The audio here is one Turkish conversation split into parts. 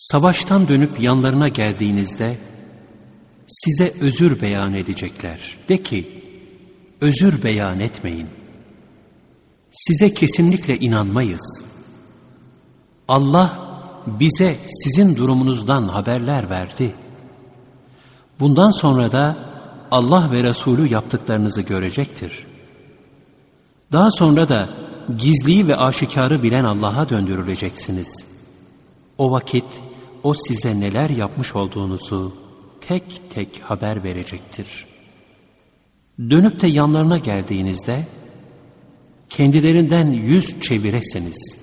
Savaştan dönüp yanlarına geldiğinizde size özür beyan edecekler. De ki, özür beyan etmeyin. Size kesinlikle inanmayız. Allah bize sizin durumunuzdan haberler verdi. Bundan sonra da Allah ve Resulü yaptıklarınızı görecektir. Daha sonra da gizliyi ve aşikarı bilen Allah'a döndürüleceksiniz. O vakit o size neler yapmış olduğunuzu tek tek haber verecektir. Dönüp de yanlarına geldiğinizde kendilerinden yüz çeviresiniz,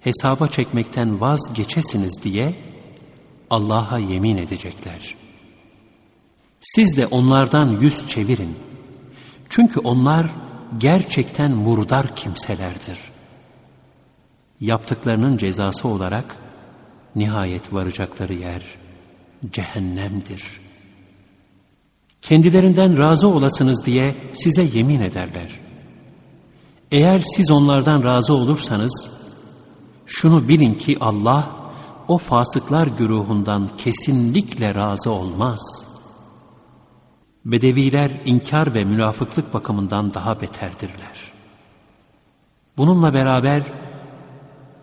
hesaba çekmekten vazgeçesiniz diye Allah'a yemin edecekler. Siz de onlardan yüz çevirin. Çünkü onlar gerçekten murdar kimselerdir. Yaptıklarının cezası olarak nihayet varacakları yer cehennemdir. Kendilerinden razı olasınız diye size yemin ederler. Eğer siz onlardan razı olursanız, şunu bilin ki Allah, o fasıklar güruhundan kesinlikle razı olmaz. Bedeviler inkar ve münafıklık bakımından daha beterdirler. Bununla beraber,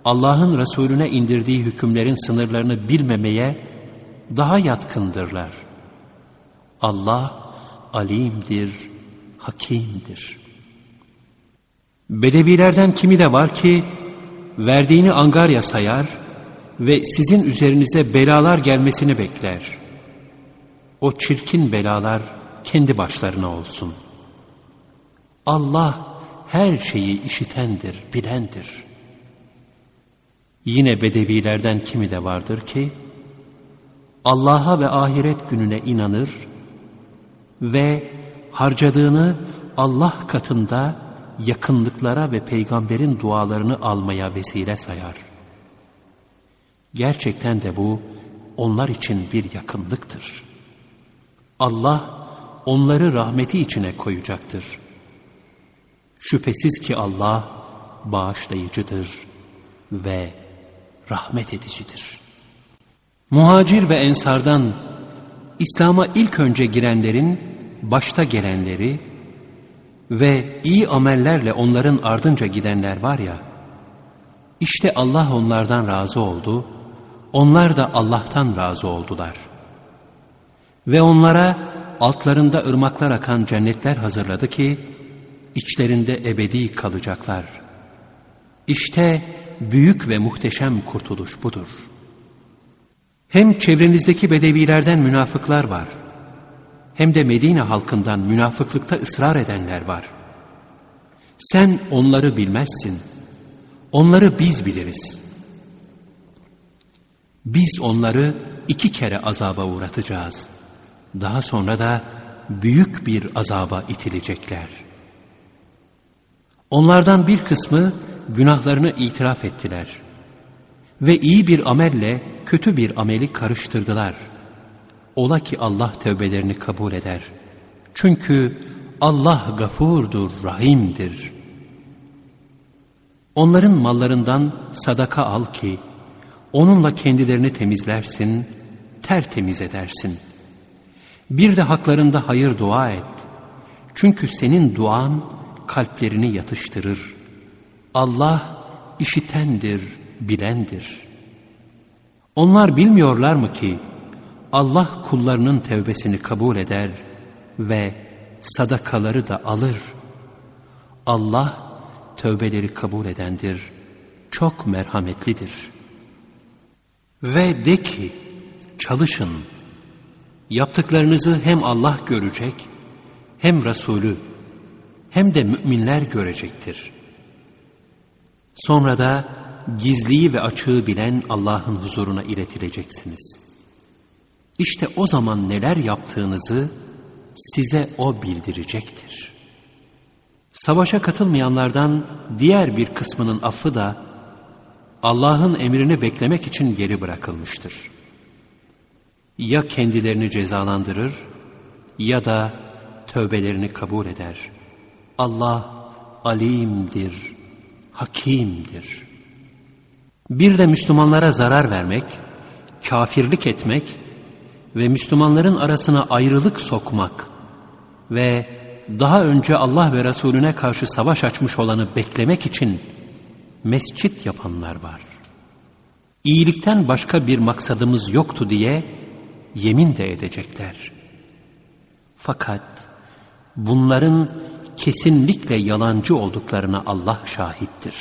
Allah'ın Resulüne indirdiği hükümlerin sınırlarını bilmemeye daha yatkındırlar. Allah alimdir, hakimdir. Bedevilerden kimi de var ki verdiğini angarya sayar ve sizin üzerinize belalar gelmesini bekler. O çirkin belalar kendi başlarına olsun. Allah her şeyi işitendir, bilendir. Yine bedevilerden kimi de vardır ki Allah'a ve ahiret gününe inanır ve harcadığını Allah katında yakınlıklara ve peygamberin dualarını almaya vesile sayar. Gerçekten de bu onlar için bir yakınlıktır. Allah onları rahmeti içine koyacaktır. Şüphesiz ki Allah bağışlayıcıdır ve rahmet edicidir. Muhacir ve ensardan İslam'a ilk önce girenlerin başta gelenleri ve iyi amellerle onların ardınca gidenler var ya, işte Allah onlardan razı oldu, onlar da Allah'tan razı oldular. Ve onlara altlarında ırmaklar akan cennetler hazırladı ki, içlerinde ebedi kalacaklar. İşte büyük ve muhteşem kurtuluş budur.'' Hem çevrenizdeki bedevilerden münafıklar var. Hem de Medine halkından münafıklıkta ısrar edenler var. Sen onları bilmezsin. Onları biz biliriz. Biz onları iki kere azaba uğratacağız. Daha sonra da büyük bir azaba itilecekler. Onlardan bir kısmı günahlarını itiraf ettiler. Ve iyi bir amelle kötü bir ameli karıştırdılar. Ola ki Allah tövbelerini kabul eder. Çünkü Allah gafurdur, rahimdir. Onların mallarından sadaka al ki, onunla kendilerini temizlersin, tertemiz edersin. Bir de haklarında hayır dua et. Çünkü senin duan kalplerini yatıştırır. Allah işitendir, bilendir.'' Onlar bilmiyorlar mı ki Allah kullarının tevbesini kabul eder ve sadakaları da alır. Allah tövbeleri kabul edendir, çok merhametlidir. Ve de ki çalışın, yaptıklarınızı hem Allah görecek, hem Resulü, hem de müminler görecektir. Sonra da gizliyi ve açığı bilen Allah'ın huzuruna iletileceksiniz. İşte o zaman neler yaptığınızı size O bildirecektir. Savaşa katılmayanlardan diğer bir kısmının affı da Allah'ın emrini beklemek için geri bırakılmıştır. Ya kendilerini cezalandırır ya da tövbelerini kabul eder. Allah alimdir, hakimdir.'' Bir de Müslümanlara zarar vermek kafirlik etmek ve Müslümanların arasına ayrılık sokmak ve daha önce Allah ve Resulüne karşı savaş açmış olanı beklemek için mescit yapanlar var. İyilikten başka bir maksadımız yoktu diye yemin de edecekler. Fakat bunların kesinlikle yalancı olduklarına Allah şahittir.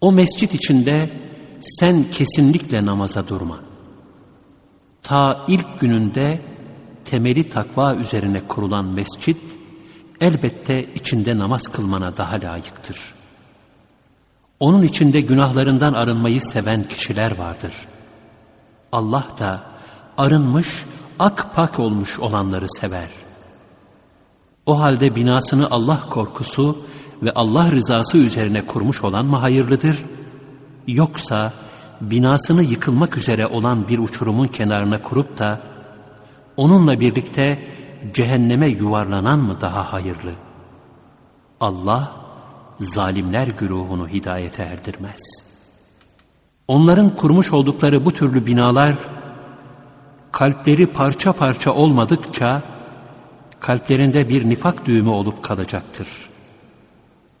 O mescit içinde sen kesinlikle namaza durma. Ta ilk gününde temeli takva üzerine kurulan mescit, elbette içinde namaz kılmana daha layıktır. Onun içinde günahlarından arınmayı seven kişiler vardır. Allah da arınmış, ak pak olmuş olanları sever. O halde binasını Allah korkusu ve Allah rızası üzerine kurmuş olan mı hayırlıdır? Yoksa binasını yıkılmak üzere olan bir uçurumun kenarına kurup da onunla birlikte cehenneme yuvarlanan mı daha hayırlı? Allah zalimler güruhunu hidayete erdirmez. Onların kurmuş oldukları bu türlü binalar kalpleri parça parça olmadıkça kalplerinde bir nifak düğümü olup kalacaktır.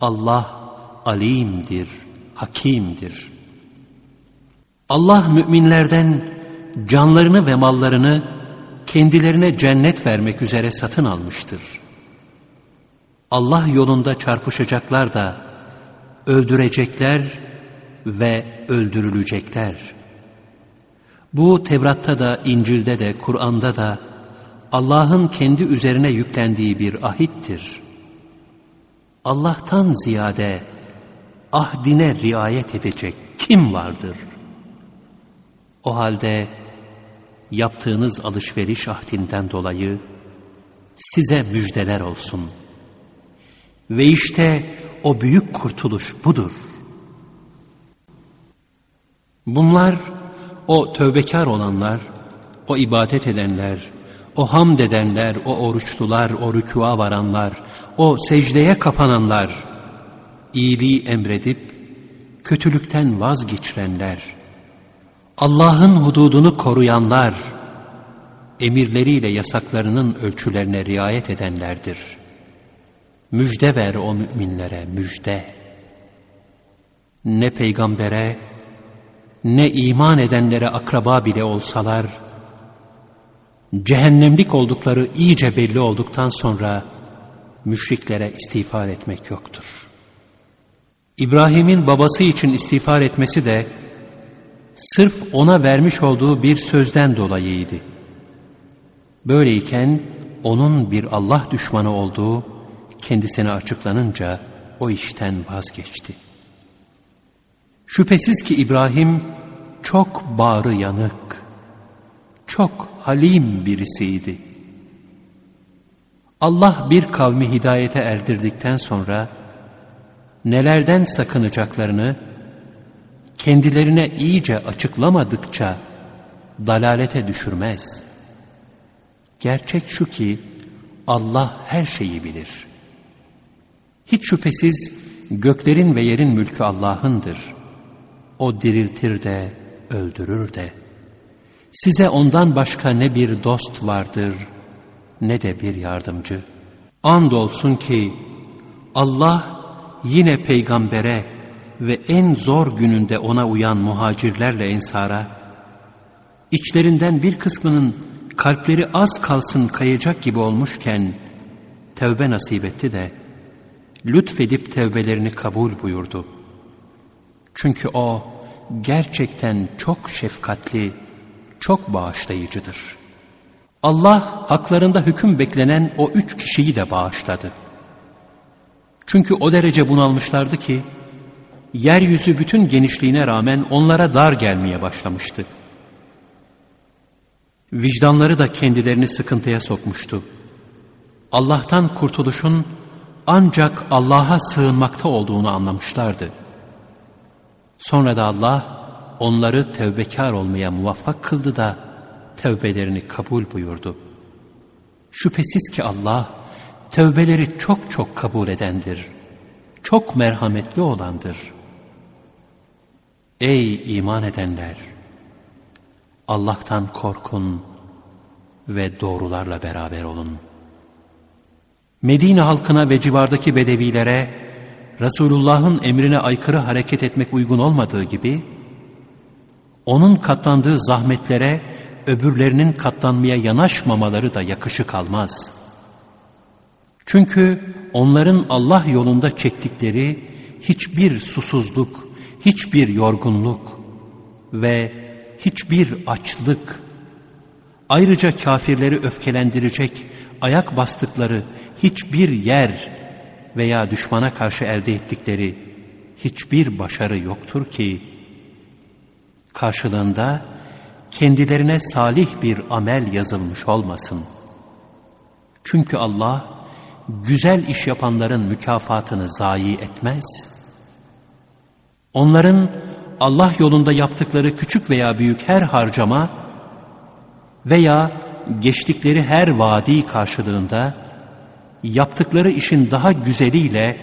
Allah alimdir, hakimdir. Allah müminlerden canlarını ve mallarını kendilerine cennet vermek üzere satın almıştır. Allah yolunda çarpışacaklar da öldürecekler ve öldürülecekler. Bu Tevrat'ta da, İncil'de de, Kur'an'da da Allah'ın kendi üzerine yüklendiği bir ahittir. Allah'tan ziyade ahdine riayet edecek kim vardır? O halde yaptığınız alışveriş ahdinden dolayı size müjdeler olsun. Ve işte o büyük kurtuluş budur. Bunlar o tövbekar olanlar, o ibadet edenler, o hamd edenler, o oruçlular, o rükûa varanlar, o secdeye kapananlar, iyiliği emredip kötülükten vazgeçirenler, Allah'ın hududunu koruyanlar, emirleriyle yasaklarının ölçülerine riayet edenlerdir. Müjde ver o müminlere, müjde. Ne peygambere, ne iman edenlere akraba bile olsalar, cehennemlik oldukları iyice belli olduktan sonra müşriklere istiğfar etmek yoktur. İbrahim'in babası için istiğfar etmesi de sırf ona vermiş olduğu bir sözden dolayıydı. Böyleyken onun bir Allah düşmanı olduğu kendisine açıklanınca o işten vazgeçti. Şüphesiz ki İbrahim çok bağrı yanık, çok halim birisiydi. Allah bir kavmi hidayete erdirdikten sonra nelerden sakınacaklarını kendilerine iyice açıklamadıkça dalalete düşürmez. Gerçek şu ki Allah her şeyi bilir. Hiç şüphesiz göklerin ve yerin mülkü Allah'ındır. O diriltir de öldürür de. Size ondan başka ne bir dost vardır ne de bir yardımcı. Andolsun ki Allah yine peygambere ve en zor gününde ona uyan muhacirlerle ensara, içlerinden bir kısmının kalpleri az kalsın kayacak gibi olmuşken tevbe nasip etti de lütfedip tevbelerini kabul buyurdu. Çünkü o gerçekten çok şefkatli, çok bağışlayıcıdır. Allah haklarında hüküm beklenen o üç kişiyi de bağışladı. Çünkü o derece bunalmışlardı ki, yeryüzü bütün genişliğine rağmen onlara dar gelmeye başlamıştı. Vicdanları da kendilerini sıkıntıya sokmuştu. Allah'tan kurtuluşun ancak Allah'a sığınmakta olduğunu anlamışlardı. Sonra da Allah onları tevbekar olmaya muvaffak kıldı da tevbelerini kabul buyurdu. Şüphesiz ki Allah tevbeleri çok çok kabul edendir. Çok merhametli olandır. Ey iman edenler! Allah'tan korkun ve doğrularla beraber olun. Medine halkına ve civardaki bedevilere Resulullah'ın emrine aykırı hareket etmek uygun olmadığı gibi, onun katlandığı zahmetlere öbürlerinin katlanmaya yanaşmamaları da yakışık almaz. Çünkü onların Allah yolunda çektikleri hiçbir susuzluk, hiçbir yorgunluk ve hiçbir açlık, ayrıca kafirleri öfkelendirecek ayak bastıkları hiçbir yer veya düşmana karşı elde ettikleri hiçbir başarı yoktur ki, karşılığında kendilerine salih bir amel yazılmış olmasın. Çünkü Allah, güzel iş yapanların mükafatını zayi etmez. Onların Allah yolunda yaptıkları küçük veya büyük her harcama veya geçtikleri her vadi karşılığında yaptıkları işin daha güzeliyle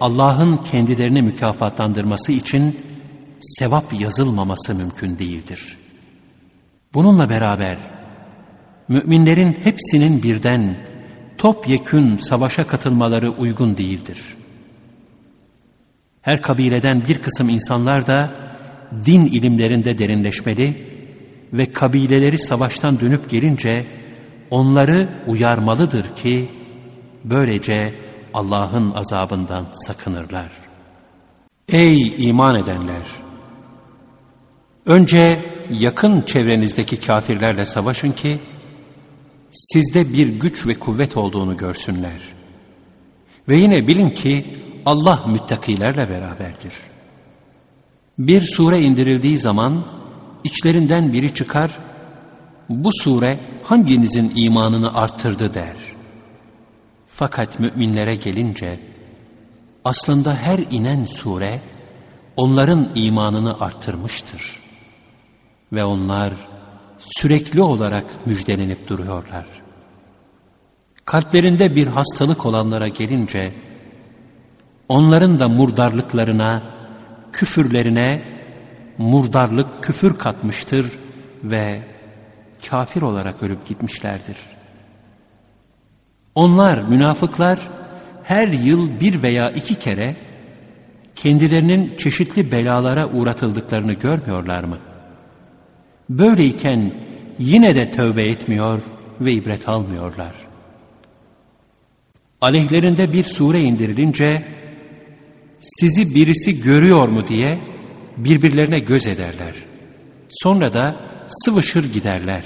Allah'ın kendilerini mükafatlandırması için sevap yazılmaması mümkün değildir. Bununla beraber müminlerin hepsinin birden topyekün savaşa katılmaları uygun değildir. Her kabileden bir kısım insanlar da din ilimlerinde derinleşmeli ve kabileleri savaştan dönüp gelince onları uyarmalıdır ki böylece Allah'ın azabından sakınırlar. Ey iman edenler! Önce yakın çevrenizdeki kafirlerle savaşın ki sizde bir güç ve kuvvet olduğunu görsünler. Ve yine bilin ki Allah müttakilerle beraberdir. Bir sure indirildiği zaman içlerinden biri çıkar, bu sure hanginizin imanını arttırdı der. Fakat müminlere gelince aslında her inen sure onların imanını arttırmıştır. Ve onlar sürekli olarak müjdelenip duruyorlar. Kalplerinde bir hastalık olanlara gelince, onların da murdarlıklarına, küfürlerine murdarlık küfür katmıştır ve kafir olarak ölüp gitmişlerdir. Onlar, münafıklar, her yıl bir veya iki kere kendilerinin çeşitli belalara uğratıldıklarını görmüyorlar mı? Böyleyken yine de tövbe etmiyor ve ibret almıyorlar. Aleyhlerinde bir sure indirilince sizi birisi görüyor mu diye birbirlerine göz ederler. Sonra da sıvışır giderler.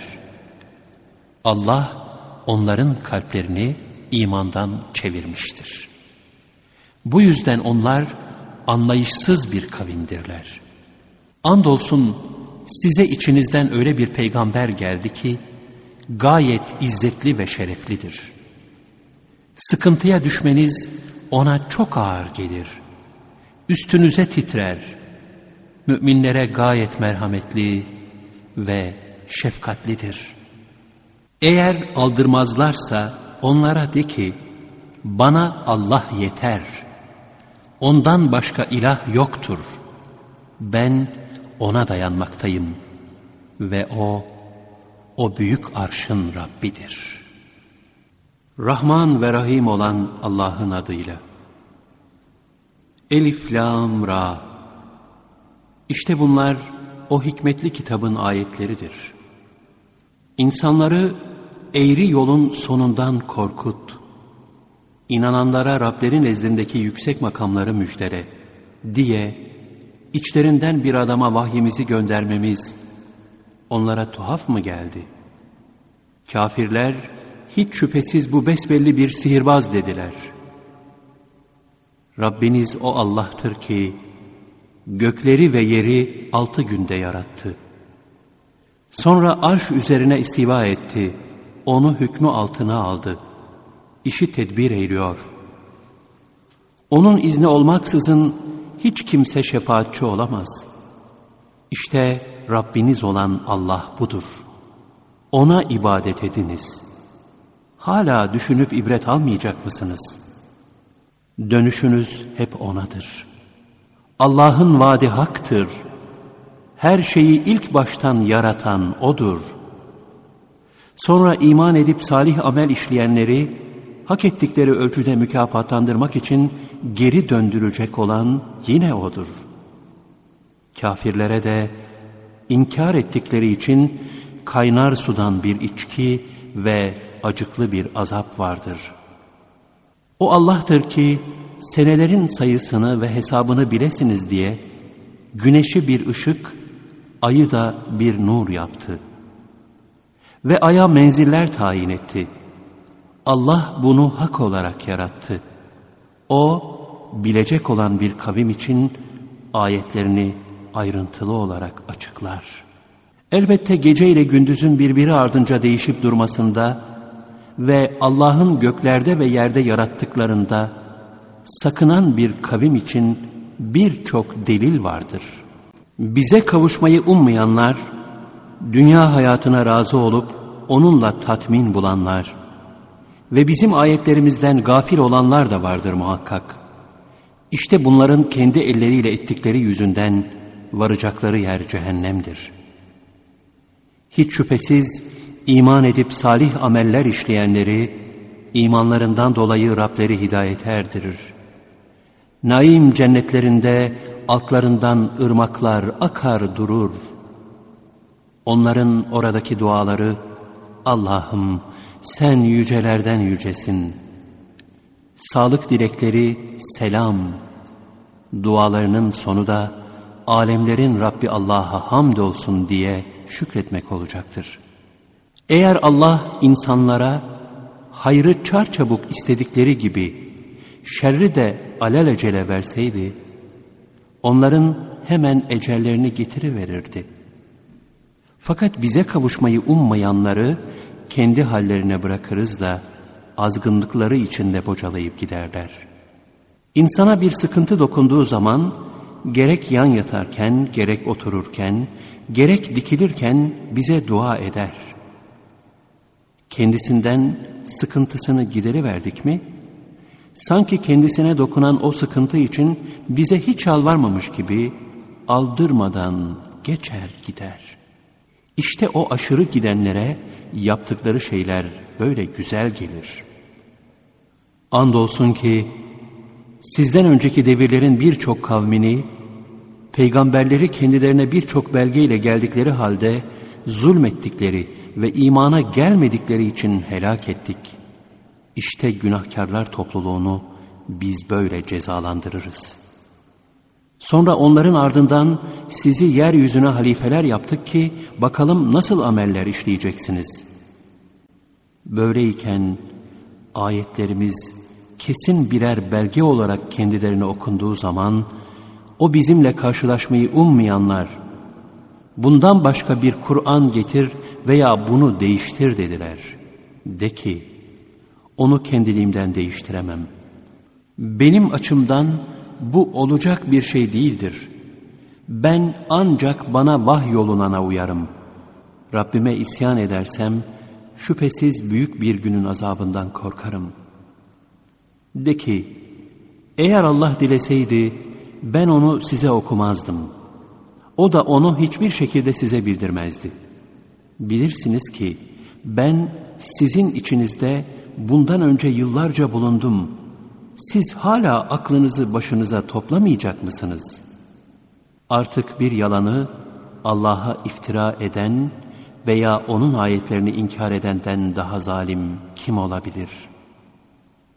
Allah onların kalplerini imandan çevirmiştir. Bu yüzden onlar anlayışsız bir kavimdirler. Andolsun size içinizden öyle bir peygamber geldi ki gayet izzetli ve şereflidir. Sıkıntıya düşmeniz ona çok ağır gelir. Üstünüze titrer. Müminlere gayet merhametli ve şefkatlidir. Eğer aldırmazlarsa onlara de ki bana Allah yeter. Ondan başka ilah yoktur. Ben ona dayanmaktayım ve o, o büyük arşın Rabbidir. Rahman ve Rahim olan Allah'ın adıyla. Elif, Lam, Ra. İşte bunlar o hikmetli kitabın ayetleridir. İnsanları eğri yolun sonundan korkut. İnananlara Rablerin nezdindeki yüksek makamları müjdere diye içlerinden bir adama vahyimizi göndermemiz onlara tuhaf mı geldi? Kafirler hiç şüphesiz bu besbelli bir sihirbaz dediler. Rabbiniz o Allah'tır ki gökleri ve yeri altı günde yarattı. Sonra arş üzerine istiva etti, onu hükmü altına aldı. İşi tedbir eyliyor. Onun izni olmaksızın hiç kimse şefaatçi olamaz. İşte Rabbiniz olan Allah budur. Ona ibadet ediniz. Hala düşünüp ibret almayacak mısınız? Dönüşünüz hep O'nadır. Allah'ın vaadi haktır. Her şeyi ilk baştan yaratan O'dur. Sonra iman edip salih amel işleyenleri hak ettikleri ölçüde mükafatlandırmak için geri döndürecek olan yine O'dur. Kafirlere de inkar ettikleri için kaynar sudan bir içki ve acıklı bir azap vardır. O Allah'tır ki senelerin sayısını ve hesabını bilesiniz diye güneşi bir ışık, ayı da bir nur yaptı. Ve aya menziller tayin etti. Allah bunu hak olarak yarattı. O, bilecek olan bir kavim için ayetlerini ayrıntılı olarak açıklar. Elbette gece ile gündüzün birbiri ardınca değişip durmasında ve Allah'ın göklerde ve yerde yarattıklarında sakınan bir kavim için birçok delil vardır. Bize kavuşmayı ummayanlar, dünya hayatına razı olup onunla tatmin bulanlar ve bizim ayetlerimizden gafil olanlar da vardır muhakkak. İşte bunların kendi elleriyle ettikleri yüzünden varacakları yer cehennemdir. Hiç şüphesiz iman edip salih ameller işleyenleri, imanlarından dolayı Rableri hidayete erdirir. Naim cennetlerinde altlarından ırmaklar akar durur. Onların oradaki duaları, Allah'ım sen yücelerden yücesin. Sağlık dilekleri selam. Dualarının sonu da alemlerin Rabbi Allah'a hamdolsun diye şükretmek olacaktır. Eğer Allah insanlara hayrı çarçabuk istedikleri gibi şerri de alelacele verseydi, onların hemen ecellerini getiriverirdi. Fakat bize kavuşmayı ummayanları kendi hallerine bırakırız da azgınlıkları içinde bocalayıp giderler. İnsana bir sıkıntı dokunduğu zaman gerek yan yatarken, gerek otururken, gerek dikilirken bize dua eder. Kendisinden sıkıntısını gideriverdik mi, sanki kendisine dokunan o sıkıntı için bize hiç alvarmamış gibi aldırmadan geçer gider. İşte o aşırı gidenlere yaptıkları şeyler böyle güzel gelir. Andolsun ki sizden önceki devirlerin birçok kavmini, peygamberleri kendilerine birçok belgeyle geldikleri halde zulmettikleri ve imana gelmedikleri için helak ettik. İşte günahkarlar topluluğunu biz böyle cezalandırırız. Sonra onların ardından sizi yeryüzüne halifeler yaptık ki bakalım nasıl ameller işleyeceksiniz. Böyleyken ayetlerimiz kesin birer belge olarak kendilerine okunduğu zaman o bizimle karşılaşmayı ummayanlar bundan başka bir Kur'an getir veya bunu değiştir dediler. De ki onu kendiliğimden değiştiremem. Benim açımdan bu olacak bir şey değildir. Ben ancak bana vahyolunana uyarım. Rabbime isyan edersem şüphesiz büyük bir günün azabından korkarım.'' De ki, eğer Allah dileseydi ben onu size okumazdım. O da onu hiçbir şekilde size bildirmezdi. Bilirsiniz ki ben sizin içinizde bundan önce yıllarca bulundum. Siz hala aklınızı başınıza toplamayacak mısınız? Artık bir yalanı Allah'a iftira eden veya onun ayetlerini inkar edenden daha zalim kim olabilir?''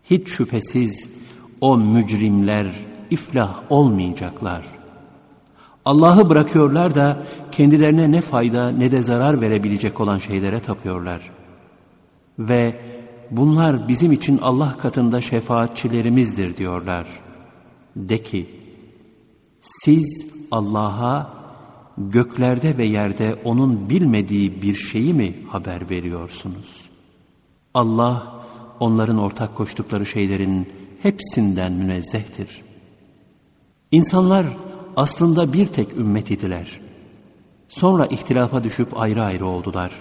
Hiç şüphesiz o mücrimler iflah olmayacaklar. Allah'ı bırakıyorlar da kendilerine ne fayda ne de zarar verebilecek olan şeylere tapıyorlar. Ve bunlar bizim için Allah katında şefaatçilerimizdir diyorlar. De ki, siz Allah'a göklerde ve yerde O'nun bilmediği bir şeyi mi haber veriyorsunuz? Allah, onların ortak koştukları şeylerin hepsinden münezzehtir. İnsanlar aslında bir tek ümmet idiler. Sonra ihtilafa düşüp ayrı ayrı oldular.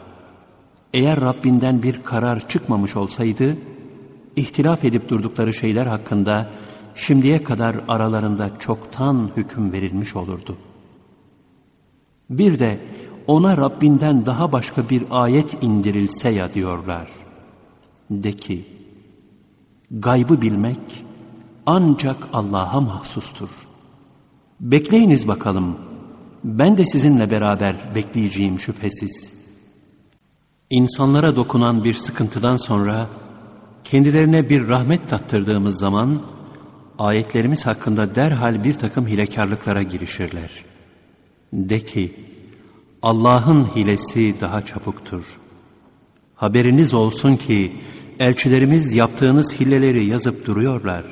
Eğer Rabbinden bir karar çıkmamış olsaydı, ihtilaf edip durdukları şeyler hakkında şimdiye kadar aralarında çoktan hüküm verilmiş olurdu. Bir de ona Rabbinden daha başka bir ayet indirilse ya diyorlar. De ki, gaybı bilmek ancak Allah'a mahsustur. Bekleyiniz bakalım, ben de sizinle beraber bekleyeceğim şüphesiz. İnsanlara dokunan bir sıkıntıdan sonra, kendilerine bir rahmet tattırdığımız zaman, ayetlerimiz hakkında derhal bir takım hilekarlıklara girişirler. De ki, Allah'ın hilesi daha çabuktur. Haberiniz olsun ki, elçilerimiz yaptığınız hilleleri yazıp duruyorlar.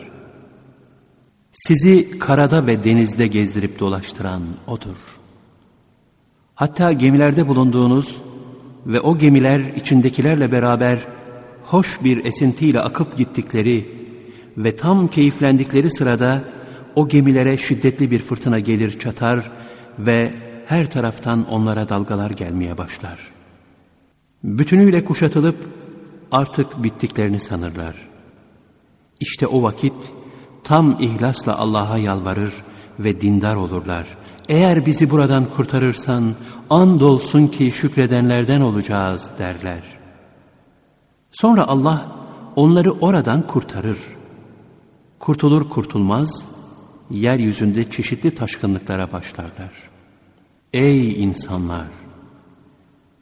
Sizi karada ve denizde gezdirip dolaştıran O'dur. Hatta gemilerde bulunduğunuz ve o gemiler içindekilerle beraber hoş bir esintiyle akıp gittikleri ve tam keyiflendikleri sırada o gemilere şiddetli bir fırtına gelir çatar ve her taraftan onlara dalgalar gelmeye başlar. Bütünüyle kuşatılıp artık bittiklerini sanırlar. İşte o vakit tam ihlasla Allah'a yalvarır ve dindar olurlar. Eğer bizi buradan kurtarırsan andolsun ki şükredenlerden olacağız derler. Sonra Allah onları oradan kurtarır. Kurtulur kurtulmaz yeryüzünde çeşitli taşkınlıklara başlarlar. Ey insanlar!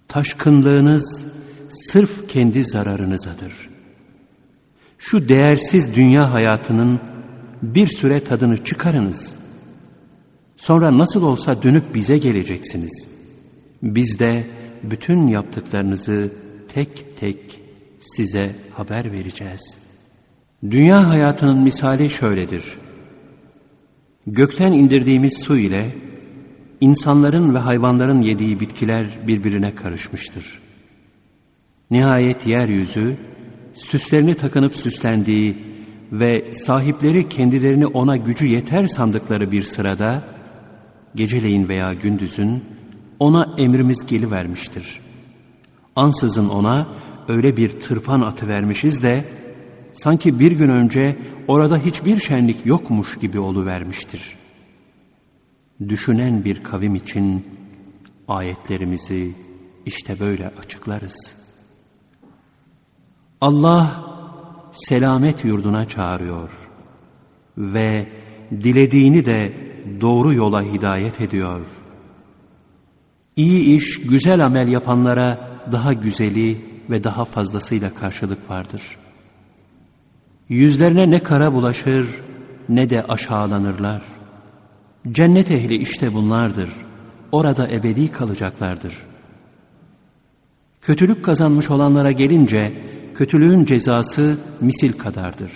Taşkınlığınız sırf kendi zararınızadır. Şu değersiz dünya hayatının bir süre tadını çıkarınız. Sonra nasıl olsa dönüp bize geleceksiniz. Biz de bütün yaptıklarınızı tek tek size haber vereceğiz. Dünya hayatının misali şöyledir. Gökten indirdiğimiz su ile insanların ve hayvanların yediği bitkiler birbirine karışmıştır. Nihayet yeryüzü, süslerini takınıp süslendiği ve sahipleri kendilerini ona gücü yeter sandıkları bir sırada, geceleyin veya gündüzün ona emrimiz gelivermiştir. Ansızın ona öyle bir tırpan atı vermişiz de, sanki bir gün önce orada hiçbir şenlik yokmuş gibi oluvermiştir. Düşünen bir kavim için ayetlerimizi işte böyle açıklarız. Allah selamet yurduna çağırıyor ve dilediğini de doğru yola hidayet ediyor. İyi iş, güzel amel yapanlara daha güzeli ve daha fazlasıyla karşılık vardır. Yüzlerine ne kara bulaşır ne de aşağılanırlar. Cennet ehli işte bunlardır. Orada ebedi kalacaklardır. Kötülük kazanmış olanlara gelince kötülüğün cezası misil kadardır.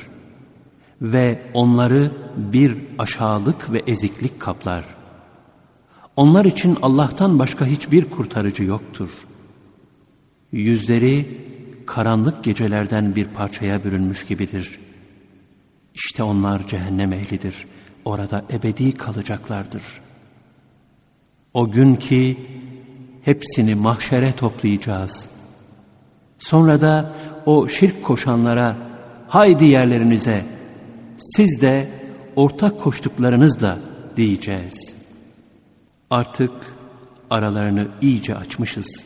Ve onları bir aşağılık ve eziklik kaplar. Onlar için Allah'tan başka hiçbir kurtarıcı yoktur. Yüzleri karanlık gecelerden bir parçaya bürünmüş gibidir. İşte onlar cehennem ehlidir. Orada ebedi kalacaklardır. O gün ki hepsini mahşere toplayacağız. Sonra da o şirk koşanlara haydi yerlerinize siz de ortak koştuklarınız da diyeceğiz. Artık aralarını iyice açmışız.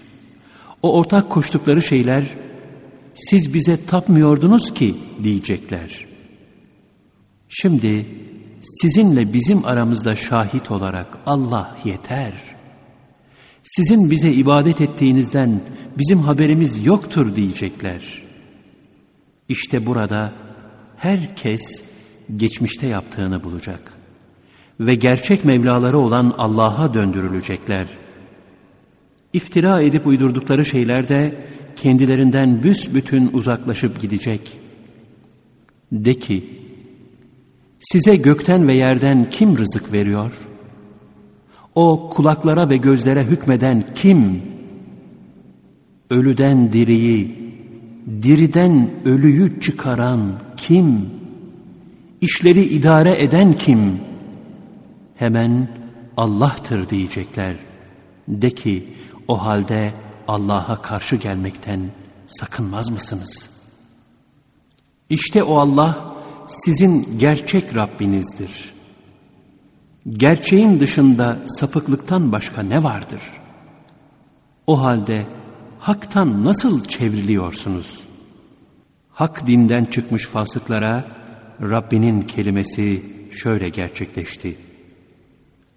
O ortak koştukları şeyler siz bize tapmıyordunuz ki diyecekler. Şimdi sizinle bizim aramızda şahit olarak Allah yeter. Sizin bize ibadet ettiğinizden bizim haberimiz yoktur diyecekler. İşte burada herkes geçmişte yaptığını bulacak ve gerçek Mevlaları olan Allah'a döndürülecekler. İftira edip uydurdukları şeyler de kendilerinden büsbütün uzaklaşıp gidecek. De ki, size gökten ve yerden kim rızık veriyor? O kulaklara ve gözlere hükmeden kim? Ölüden diriyi, diriden ölüyü çıkaran kim? İşleri idare eden kim? Hemen Allah'tır diyecekler. De ki o halde Allah'a karşı gelmekten sakınmaz mısınız? İşte o Allah sizin gerçek Rabbinizdir. Gerçeğin dışında sapıklıktan başka ne vardır? O halde haktan nasıl çevriliyorsunuz? Hak dinden çıkmış fasıklara Rabbinin kelimesi şöyle gerçekleşti.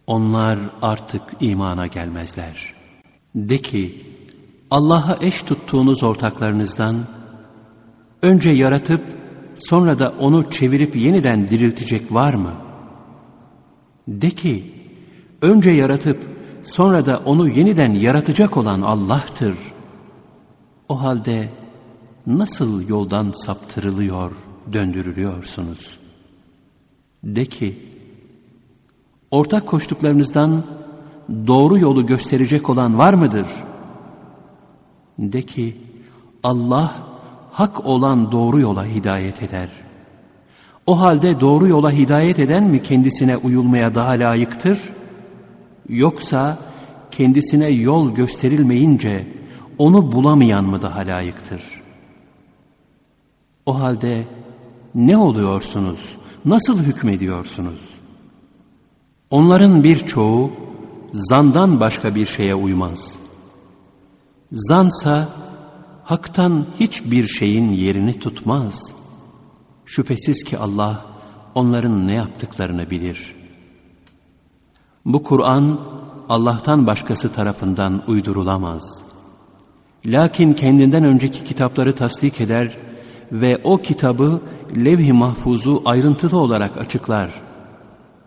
Onlar artık imana gelmezler. De ki, Allah'a eş tuttuğunuz ortaklarınızdan, önce yaratıp sonra da onu çevirip yeniden diriltecek var mı? De ki, önce yaratıp sonra da onu yeniden yaratacak olan Allah'tır. O halde nasıl yoldan saptırılıyor, döndürülüyorsunuz? De ki, ortak koştuklarınızdan doğru yolu gösterecek olan var mıdır? De ki, Allah hak olan doğru yola hidayet eder. O halde doğru yola hidayet eden mi kendisine uyulmaya daha layıktır? Yoksa kendisine yol gösterilmeyince onu bulamayan mı daha layıktır? O halde ne oluyorsunuz? Nasıl hükmediyorsunuz? Onların birçoğu zandan başka bir şeye uymaz. Zansa haktan hiçbir şeyin yerini tutmaz. Şüphesiz ki Allah onların ne yaptıklarını bilir. Bu Kur'an Allah'tan başkası tarafından uydurulamaz. Lakin kendinden önceki kitapları tasdik eder ve o kitabı levh-i mahfuzu ayrıntılı olarak açıklar.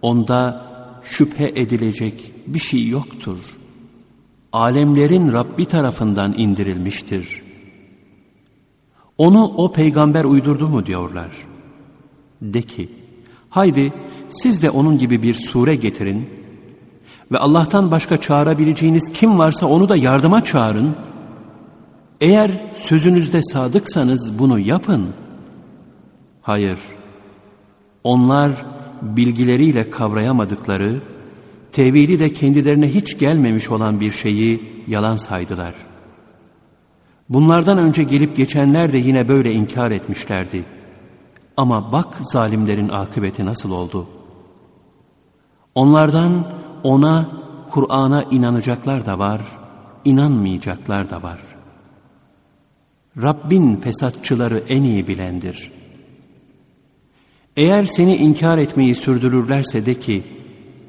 Onda şüphe edilecek bir şey yoktur. Alemlerin Rabbi tarafından indirilmiştir. Onu o peygamber uydurdu mu diyorlar. De ki, haydi siz de onun gibi bir sure getirin ve Allah'tan başka çağırabileceğiniz kim varsa onu da yardıma çağırın. Eğer sözünüzde sadıksanız bunu yapın. Hayır, onlar bilgileriyle kavrayamadıkları, tevili de kendilerine hiç gelmemiş olan bir şeyi yalan saydılar. Bunlardan önce gelip geçenler de yine böyle inkar etmişlerdi. Ama bak zalimlerin akıbeti nasıl oldu. Onlardan ona, Kur'an'a inanacaklar da var, inanmayacaklar da var. Rabbin fesatçıları en iyi bilendir.'' Eğer seni inkar etmeyi sürdürürlerse de ki,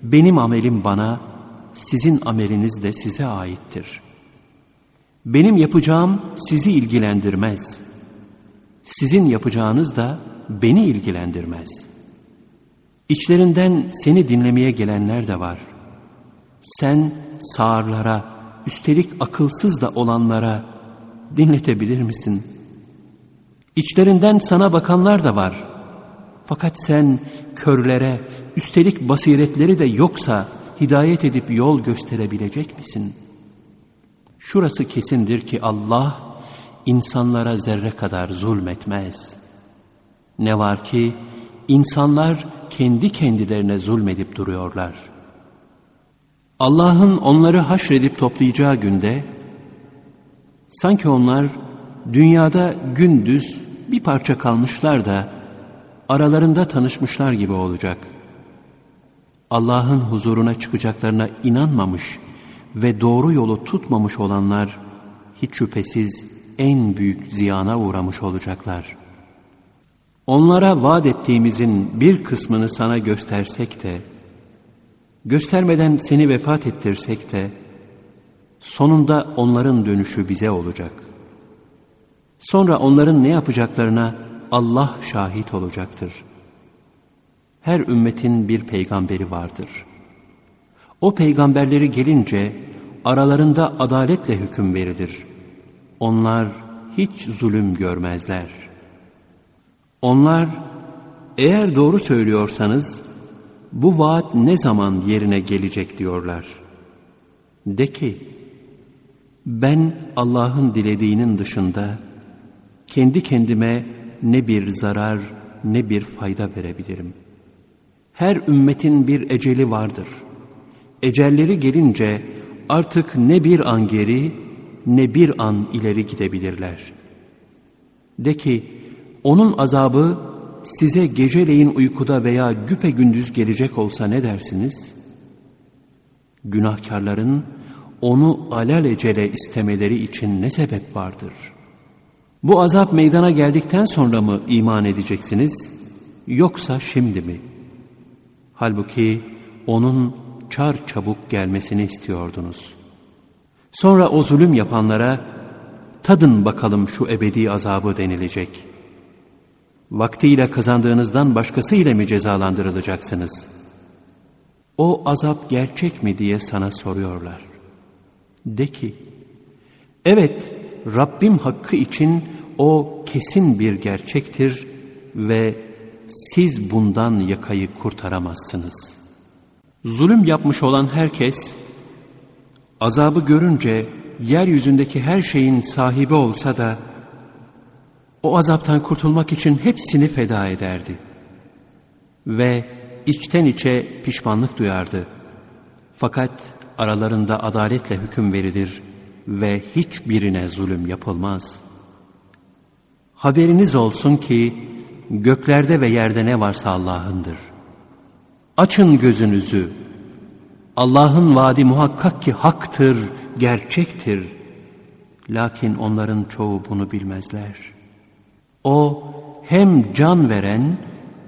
benim amelim bana, sizin ameliniz de size aittir. Benim yapacağım sizi ilgilendirmez. Sizin yapacağınız da beni ilgilendirmez. İçlerinden seni dinlemeye gelenler de var. Sen sağırlara, üstelik akılsız da olanlara dinletebilir misin? İçlerinden sana bakanlar da var.'' Fakat sen körlere, üstelik basiretleri de yoksa hidayet edip yol gösterebilecek misin? Şurası kesindir ki Allah insanlara zerre kadar zulmetmez. Ne var ki insanlar kendi kendilerine zulmedip duruyorlar. Allah'ın onları haşredip toplayacağı günde sanki onlar dünyada gündüz bir parça kalmışlar da aralarında tanışmışlar gibi olacak. Allah'ın huzuruna çıkacaklarına inanmamış ve doğru yolu tutmamış olanlar hiç şüphesiz en büyük ziyana uğramış olacaklar. Onlara vaat ettiğimizin bir kısmını sana göstersek de, göstermeden seni vefat ettirsek de, sonunda onların dönüşü bize olacak. Sonra onların ne yapacaklarına Allah şahit olacaktır. Her ümmetin bir peygamberi vardır. O peygamberleri gelince aralarında adaletle hüküm verilir. Onlar hiç zulüm görmezler. Onlar eğer doğru söylüyorsanız bu vaat ne zaman yerine gelecek diyorlar. De ki ben Allah'ın dilediğinin dışında kendi kendime ne bir zarar ne bir fayda verebilirim. Her ümmetin bir eceli vardır. Ecelleri gelince artık ne bir an geri ne bir an ileri gidebilirler. De ki onun azabı size geceleyin uykuda veya güpe gündüz gelecek olsa ne dersiniz? Günahkarların onu alelacele istemeleri için ne sebep vardır? Bu azap meydana geldikten sonra mı iman edeceksiniz yoksa şimdi mi? Halbuki onun çar çabuk gelmesini istiyordunuz. Sonra o zulüm yapanlara tadın bakalım şu ebedi azabı denilecek. Vaktiyle kazandığınızdan başkası ile mi cezalandırılacaksınız? O azap gerçek mi diye sana soruyorlar. De ki, evet Rabbim hakkı için o kesin bir gerçektir ve siz bundan yakayı kurtaramazsınız. Zulüm yapmış olan herkes, azabı görünce yeryüzündeki her şeyin sahibi olsa da, o azaptan kurtulmak için hepsini feda ederdi. Ve içten içe pişmanlık duyardı. Fakat aralarında adaletle hüküm verilir ve hiçbirine zulüm yapılmaz. Haberiniz olsun ki göklerde ve yerde ne varsa Allah'ındır. Açın gözünüzü. Allah'ın vaadi muhakkak ki haktır, gerçektir. Lakin onların çoğu bunu bilmezler. O hem can veren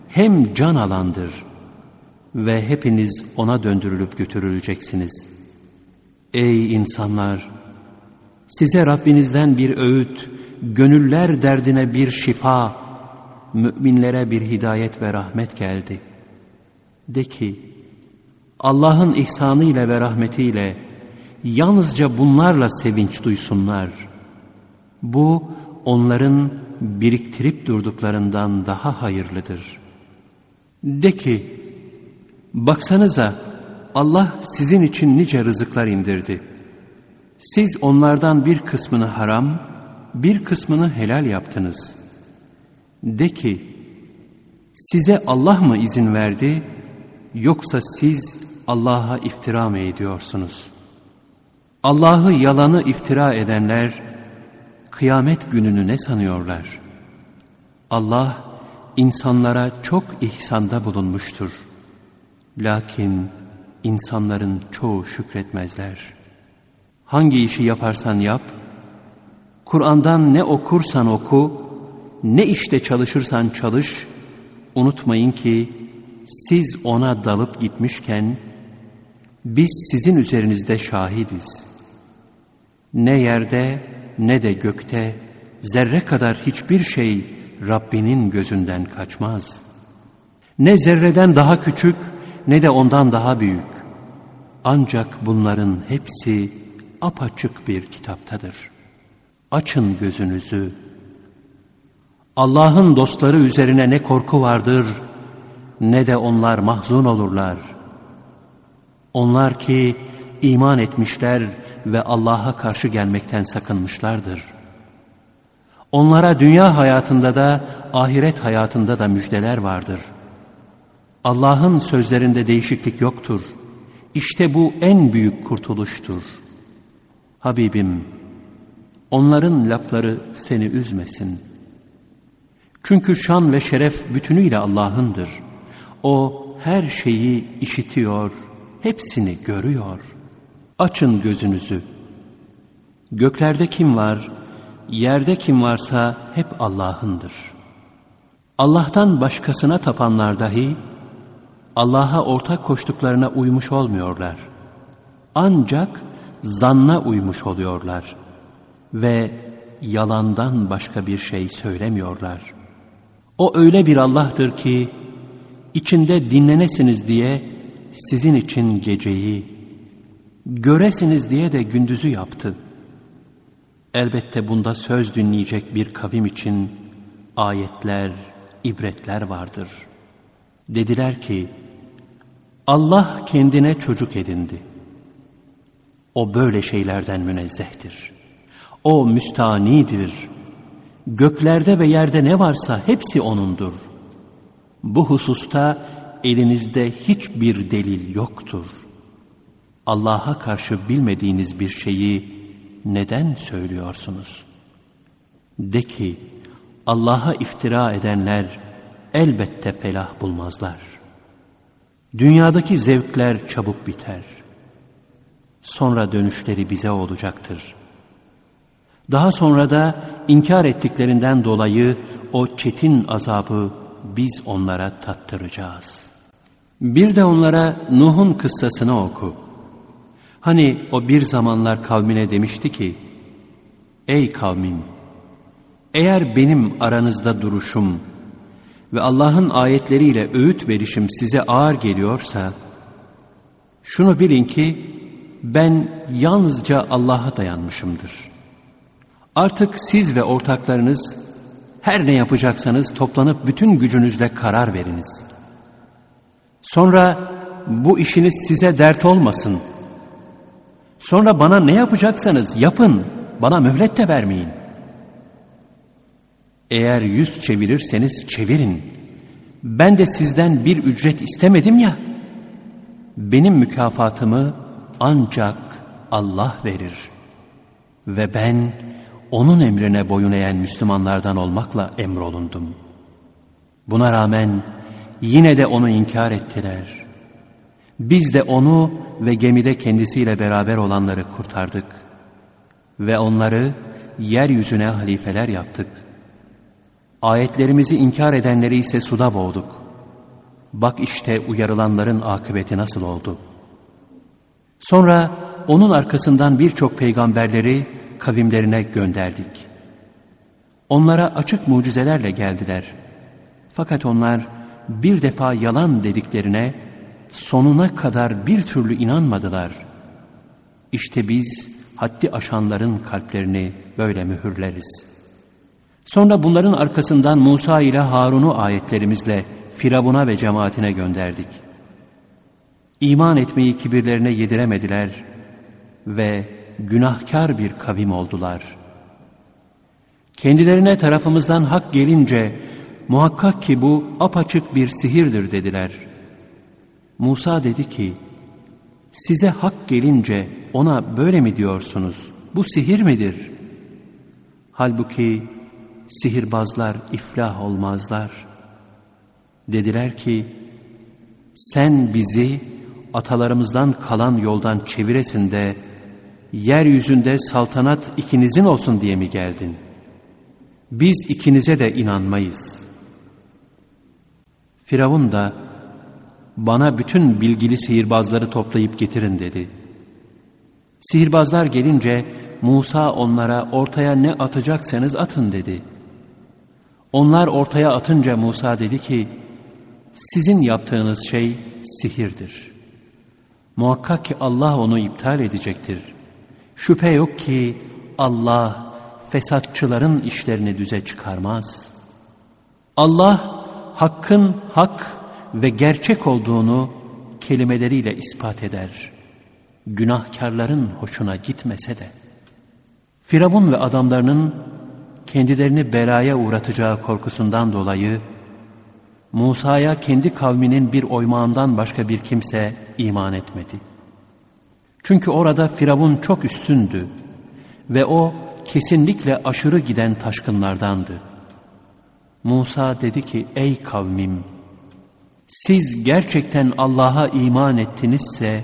hem can alandır ve hepiniz ona döndürülüp götürüleceksiniz. Ey insanlar! Size Rabbinizden bir öğüt, gönüller derdine bir şifa, müminlere bir hidayet ve rahmet geldi. De ki, Allah'ın ihsanıyla ve rahmetiyle yalnızca bunlarla sevinç duysunlar. Bu onların biriktirip durduklarından daha hayırlıdır. De ki, baksanıza Allah sizin için nice rızıklar indirdi. Siz onlardan bir kısmını haram, bir kısmını helal yaptınız. De ki, size Allah mı izin verdi, yoksa siz Allah'a iftira mı ediyorsunuz? Allah'ı yalanı iftira edenler, kıyamet gününü ne sanıyorlar? Allah, insanlara çok ihsanda bulunmuştur. Lakin insanların çoğu şükretmezler. Hangi işi yaparsan yap, Kur'an'dan ne okursan oku, ne işte çalışırsan çalış, unutmayın ki siz ona dalıp gitmişken, biz sizin üzerinizde şahidiz. Ne yerde ne de gökte zerre kadar hiçbir şey Rabbinin gözünden kaçmaz. Ne zerreden daha küçük ne de ondan daha büyük. Ancak bunların hepsi apaçık bir kitaptadır. Açın gözünüzü. Allah'ın dostları üzerine ne korku vardır ne de onlar mahzun olurlar. Onlar ki iman etmişler ve Allah'a karşı gelmekten sakınmışlardır. Onlara dünya hayatında da ahiret hayatında da müjdeler vardır. Allah'ın sözlerinde değişiklik yoktur. İşte bu en büyük kurtuluştur. Habibim, onların lafları seni üzmesin. Çünkü şan ve şeref bütünüyle Allah'ındır. O her şeyi işitiyor, hepsini görüyor. Açın gözünüzü. Göklerde kim var, yerde kim varsa hep Allah'ındır. Allah'tan başkasına tapanlar dahi Allah'a ortak koştuklarına uymuş olmuyorlar. Ancak zanna uymuş oluyorlar ve yalandan başka bir şey söylemiyorlar. O öyle bir Allah'tır ki içinde dinlenesiniz diye sizin için geceyi, göresiniz diye de gündüzü yaptı. Elbette bunda söz dinleyecek bir kavim için ayetler, ibretler vardır. Dediler ki, Allah kendine çocuk edindi. O böyle şeylerden münezzehtir. O müstanidir. Göklerde ve yerde ne varsa hepsi O'nundur. Bu hususta elinizde hiçbir delil yoktur. Allah'a karşı bilmediğiniz bir şeyi neden söylüyorsunuz? De ki, Allah'a iftira edenler elbette felah bulmazlar. Dünyadaki zevkler çabuk biter. Sonra dönüşleri bize olacaktır. Daha sonra da inkar ettiklerinden dolayı o çetin azabı biz onlara tattıracağız. Bir de onlara Nuh'un kıssasını oku. Hani o bir zamanlar kavmine demişti ki, Ey kavmim! Eğer benim aranızda duruşum ve Allah'ın ayetleriyle öğüt verişim size ağır geliyorsa, şunu bilin ki ben yalnızca Allah'a dayanmışımdır. Artık siz ve ortaklarınız her ne yapacaksanız toplanıp bütün gücünüzle karar veriniz. Sonra bu işiniz size dert olmasın. Sonra bana ne yapacaksanız yapın, bana mühlet de vermeyin. Eğer yüz çevirirseniz çevirin. Ben de sizden bir ücret istemedim ya. Benim mükafatımı ancak Allah verir. Ve ben onun emrine boyun eğen Müslümanlardan olmakla emrolundum. Buna rağmen yine de onu inkar ettiler. Biz de onu ve gemide kendisiyle beraber olanları kurtardık. Ve onları yeryüzüne halifeler yaptık. Ayetlerimizi inkar edenleri ise suda boğduk. Bak işte uyarılanların akıbeti nasıl oldu. Sonra onun arkasından birçok peygamberleri kavimlerine gönderdik. Onlara açık mucizelerle geldiler. Fakat onlar bir defa yalan dediklerine sonuna kadar bir türlü inanmadılar. İşte biz haddi aşanların kalplerini böyle mühürleriz. Sonra bunların arkasından Musa ile Harun'u ayetlerimizle Firavun'a ve cemaatine gönderdik. İman etmeyi kibirlerine yediremediler ve günahkar bir kavim oldular. Kendilerine tarafımızdan hak gelince muhakkak ki bu apaçık bir sihirdir dediler. Musa dedi ki, size hak gelince ona böyle mi diyorsunuz? Bu sihir midir? Halbuki sihirbazlar iflah olmazlar. Dediler ki, sen bizi atalarımızdan kalan yoldan çeviresin de, yeryüzünde saltanat ikinizin olsun diye mi geldin? Biz ikinize de inanmayız. Firavun da, bana bütün bilgili sihirbazları toplayıp getirin dedi. Sihirbazlar gelince Musa onlara ortaya ne atacaksanız atın dedi. Onlar ortaya atınca Musa dedi ki, sizin yaptığınız şey sihirdir. Muhakkak ki Allah onu iptal edecektir. Şüphe yok ki Allah fesatçıların işlerini düze çıkarmaz. Allah hakkın hak ve gerçek olduğunu kelimeleriyle ispat eder. Günahkarların hoşuna gitmese de. Firavun ve adamlarının kendilerini belaya uğratacağı korkusundan dolayı Musa'ya kendi kavminin bir oymağından başka bir kimse iman etmedi. Çünkü orada Firavun çok üstündü ve o kesinlikle aşırı giden taşkınlardandı. Musa dedi ki ey kavmim siz gerçekten Allah'a iman ettinizse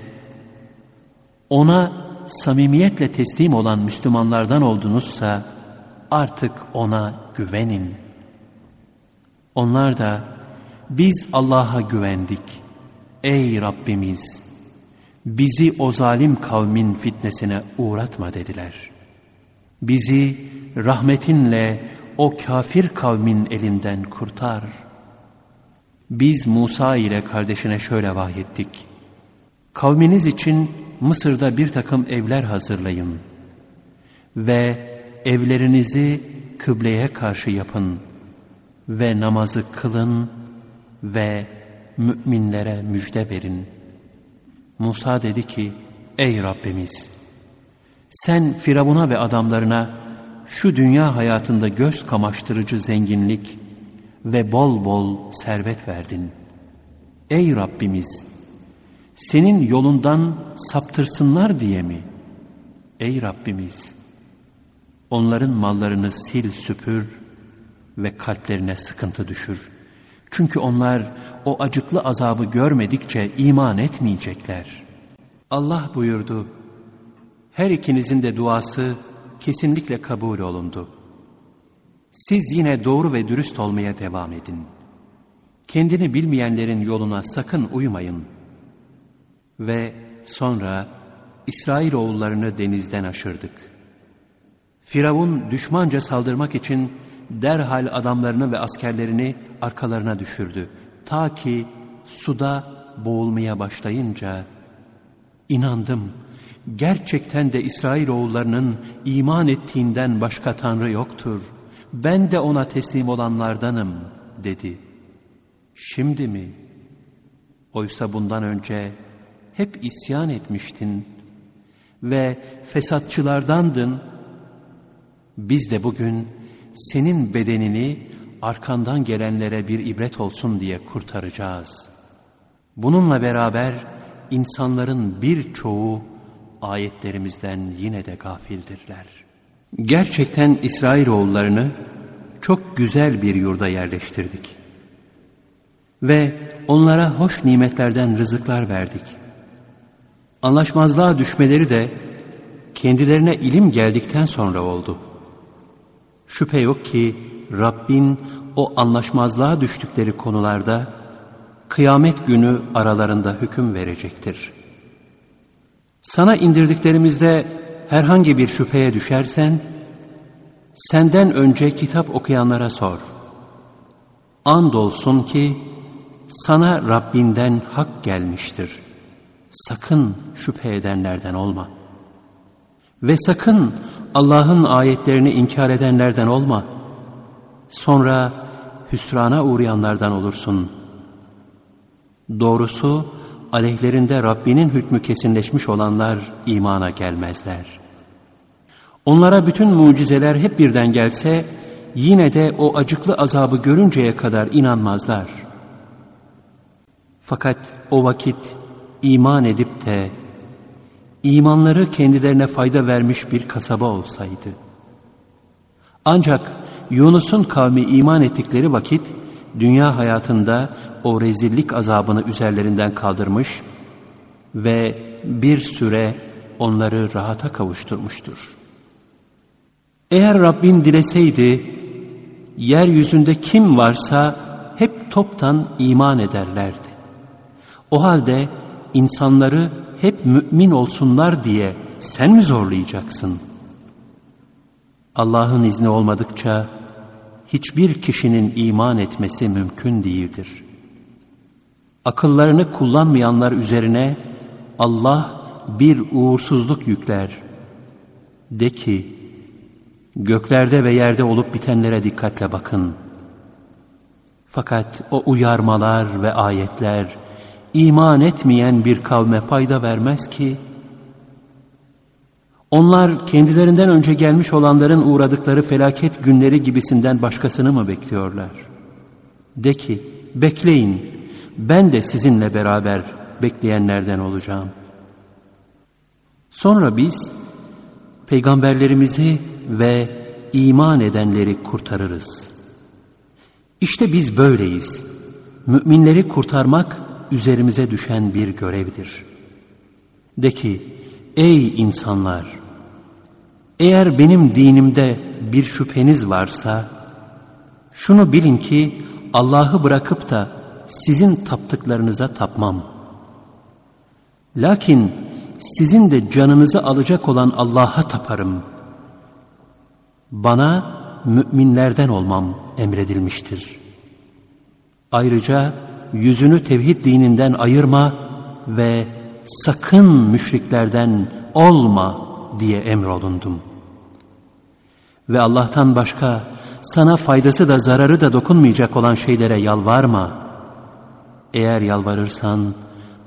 ona samimiyetle teslim olan Müslümanlardan oldunuzsa artık ona güvenin. Onlar da biz Allah'a güvendik. Ey Rabbimiz! Bizi o zalim kavmin fitnesine uğratma dediler. Bizi rahmetinle o kafir kavmin elinden kurtar. Biz Musa ile kardeşine şöyle vahyettik. Kavminiz için Mısır'da bir takım evler hazırlayın ve evlerinizi kıbleye karşı yapın ve namazı kılın ve müminlere müjde verin. Musa dedi ki, ey Rabbimiz, sen Firavun'a ve adamlarına şu dünya hayatında göz kamaştırıcı zenginlik ve bol bol servet verdin. Ey Rabbimiz, senin yolundan saptırsınlar diye mi? Ey Rabbimiz, onların mallarını sil süpür ve kalplerine sıkıntı düşür.'' Çünkü onlar o acıklı azabı görmedikçe iman etmeyecekler. Allah buyurdu, Her ikinizin de duası kesinlikle kabul olundu. Siz yine doğru ve dürüst olmaya devam edin. Kendini bilmeyenlerin yoluna sakın uymayın. Ve sonra İsrail oğullarını denizden aşırdık. Firavun düşmanca saldırmak için derhal adamlarını ve askerlerini arkalarına düşürdü. Ta ki suda boğulmaya başlayınca inandım. Gerçekten de İsrail oğullarının iman ettiğinden başka Tanrı yoktur. Ben de ona teslim olanlardanım dedi. Şimdi mi? Oysa bundan önce hep isyan etmiştin ve fesatçılardandın. Biz de bugün senin bedenini arkandan gelenlere bir ibret olsun diye kurtaracağız. Bununla beraber insanların birçoğu ayetlerimizden yine de gafildirler. Gerçekten İsrailoğullarını çok güzel bir yurda yerleştirdik. Ve onlara hoş nimetlerden rızıklar verdik. Anlaşmazlığa düşmeleri de kendilerine ilim geldikten sonra oldu. Şüphe yok ki Rabbin o anlaşmazlığa düştükleri konularda kıyamet günü aralarında hüküm verecektir. Sana indirdiklerimizde herhangi bir şüpheye düşersen, senden önce kitap okuyanlara sor. Andolsun ki sana Rabbinden hak gelmiştir. Sakın şüphe edenlerden olma. Ve sakın Allah'ın ayetlerini inkar edenlerden olma. Sonra hüsrana uğrayanlardan olursun. Doğrusu aleyhlerinde Rabbinin hükmü kesinleşmiş olanlar imana gelmezler. Onlara bütün mucizeler hep birden gelse yine de o acıklı azabı görünceye kadar inanmazlar. Fakat o vakit iman edip de imanları kendilerine fayda vermiş bir kasaba olsaydı. Ancak Yunus'un kavmi iman ettikleri vakit dünya hayatında o rezillik azabını üzerlerinden kaldırmış ve bir süre onları rahata kavuşturmuştur. Eğer Rabbin dileseydi, yeryüzünde kim varsa hep toptan iman ederlerdi. O halde insanları hep mümin olsunlar diye sen mi zorlayacaksın? Allah'ın izni olmadıkça hiçbir kişinin iman etmesi mümkün değildir. Akıllarını kullanmayanlar üzerine Allah bir uğursuzluk yükler. De ki, göklerde ve yerde olup bitenlere dikkatle bakın. Fakat o uyarmalar ve ayetler, iman etmeyen bir kavme fayda vermez ki, onlar kendilerinden önce gelmiş olanların uğradıkları felaket günleri gibisinden başkasını mı bekliyorlar? De ki, bekleyin, ben de sizinle beraber bekleyenlerden olacağım. Sonra biz, peygamberlerimizi ve iman edenleri kurtarırız. İşte biz böyleyiz. Müminleri kurtarmak üzerimize düşen bir görevdir. De ki, ey insanlar! Eğer benim dinimde bir şüpheniz varsa, şunu bilin ki Allah'ı bırakıp da sizin taptıklarınıza tapmam. Lakin sizin de canınızı alacak olan Allah'a taparım. Bana müminlerden olmam emredilmiştir. Ayrıca yüzünü tevhid dininden ayırma ve sakın müşriklerden olma diye emrolundum.'' ve Allah'tan başka sana faydası da zararı da dokunmayacak olan şeylere yalvarma. Eğer yalvarırsan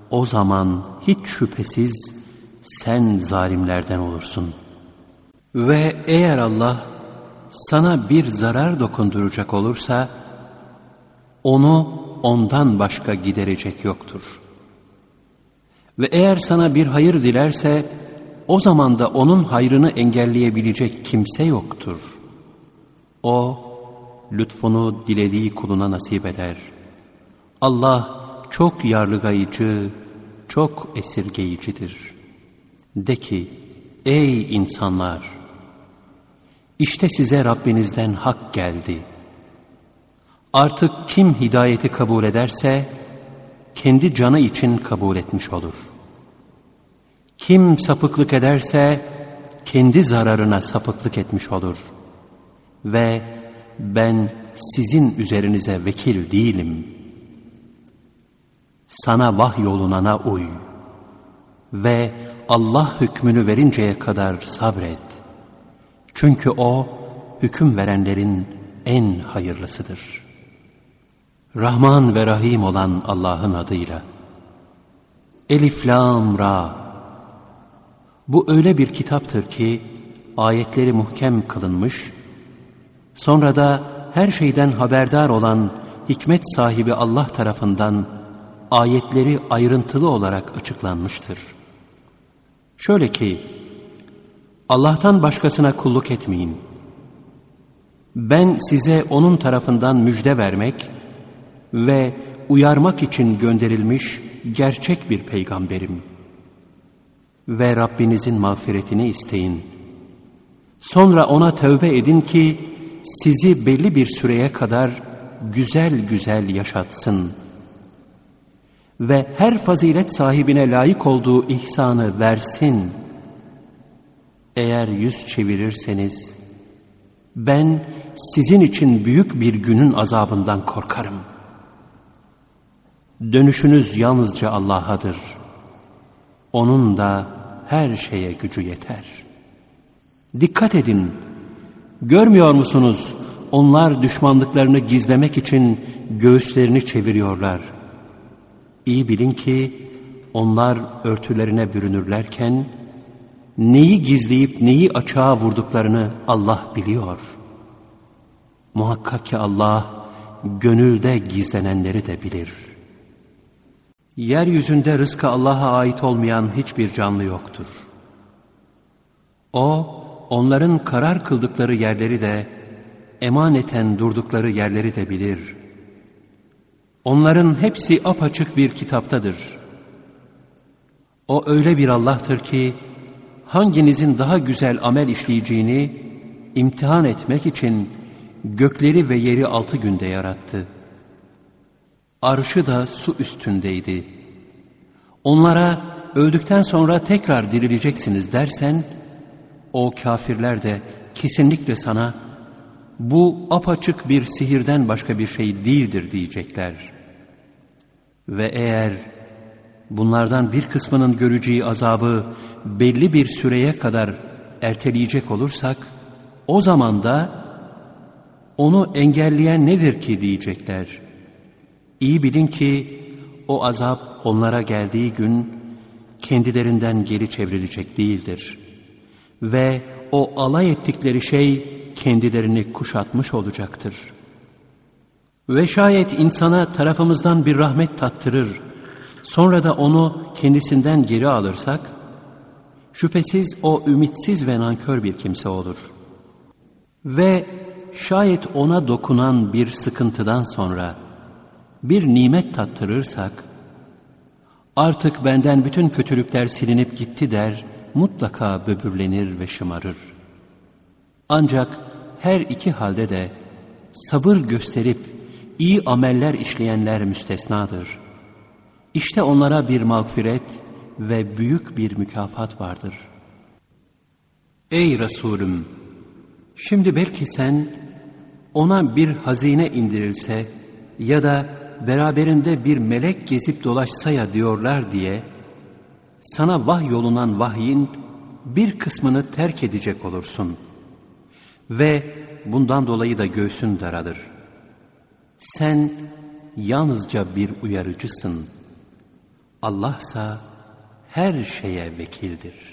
o zaman hiç şüphesiz sen zalimlerden olursun. Ve eğer Allah sana bir zarar dokunduracak olursa onu ondan başka giderecek yoktur. Ve eğer sana bir hayır dilerse o zaman da onun hayrını engelleyebilecek kimse yoktur. O, lütfunu dilediği kuluna nasip eder. Allah çok yarlıgayıcı, çok esirgeyicidir. De ki, Ey insanlar! İşte size Rabbinizden hak geldi. Artık kim hidayeti kabul ederse, kendi canı için kabul etmiş olur. Kim sapıklık ederse, kendi zararına sapıklık etmiş olur. Ve ben sizin üzerinize vekil değilim. Sana vahyolunana uy ve Allah hükmünü verinceye kadar sabret. Çünkü O hüküm verenlerin en hayırlısıdır. Rahman ve Rahim olan Allah'ın adıyla. Elif Lam Ra Bu öyle bir kitaptır ki ayetleri muhkem kılınmış, sonra da her şeyden haberdar olan hikmet sahibi Allah tarafından ayetleri ayrıntılı olarak açıklanmıştır. Şöyle ki, Allah'tan başkasına kulluk etmeyin. Ben size O'nun tarafından müjde vermek ve uyarmak için gönderilmiş gerçek bir peygamberim. Ve Rabbinizin mağfiretini isteyin. Sonra O'na tövbe edin ki sizi belli bir süreye kadar güzel güzel yaşatsın. Ve her fazilet sahibine layık olduğu ihsanı versin.'' Eğer yüz çevirirseniz ben sizin için büyük bir günün azabından korkarım. Dönüşünüz yalnızca Allah'adır. Onun da her şeye gücü yeter. Dikkat edin. Görmüyor musunuz? Onlar düşmanlıklarını gizlemek için göğüslerini çeviriyorlar. İyi bilin ki onlar örtülerine bürünürlerken neyi gizleyip neyi açığa vurduklarını Allah biliyor. Muhakkak ki Allah gönülde gizlenenleri de bilir. Yeryüzünde rızkı Allah'a ait olmayan hiçbir canlı yoktur. O, onların karar kıldıkları yerleri de, emaneten durdukları yerleri de bilir. Onların hepsi apaçık bir kitaptadır. O öyle bir Allah'tır ki, hanginizin daha güzel amel işleyeceğini imtihan etmek için gökleri ve yeri altı günde yarattı. Arşı da su üstündeydi. Onlara öldükten sonra tekrar dirileceksiniz dersen, o kafirler de kesinlikle sana bu apaçık bir sihirden başka bir şey değildir diyecekler. Ve eğer bunlardan bir kısmının göreceği azabı belli bir süreye kadar erteleyecek olursak, o zaman da onu engelleyen nedir ki diyecekler. İyi bilin ki o azap onlara geldiği gün kendilerinden geri çevrilecek değildir. Ve o alay ettikleri şey kendilerini kuşatmış olacaktır. Ve şayet insana tarafımızdan bir rahmet tattırır, sonra da onu kendisinden geri alırsak, şüphesiz o ümitsiz ve nankör bir kimse olur. Ve şayet ona dokunan bir sıkıntıdan sonra bir nimet tattırırsak, artık benden bütün kötülükler silinip gitti der, mutlaka böbürlenir ve şımarır. Ancak her iki halde de sabır gösterip iyi ameller işleyenler müstesnadır. İşte onlara bir mağfiret ve büyük bir mükafat vardır. Ey Resulüm! Şimdi belki sen ona bir hazine indirilse ya da beraberinde bir melek gezip dolaşsa ya diyorlar diye sana vahyolunan vahyin bir kısmını terk edecek olursun. Ve bundan dolayı da göğsün daralır. Sen yalnızca bir uyarıcısın. Allahsa her şeye vekildir.''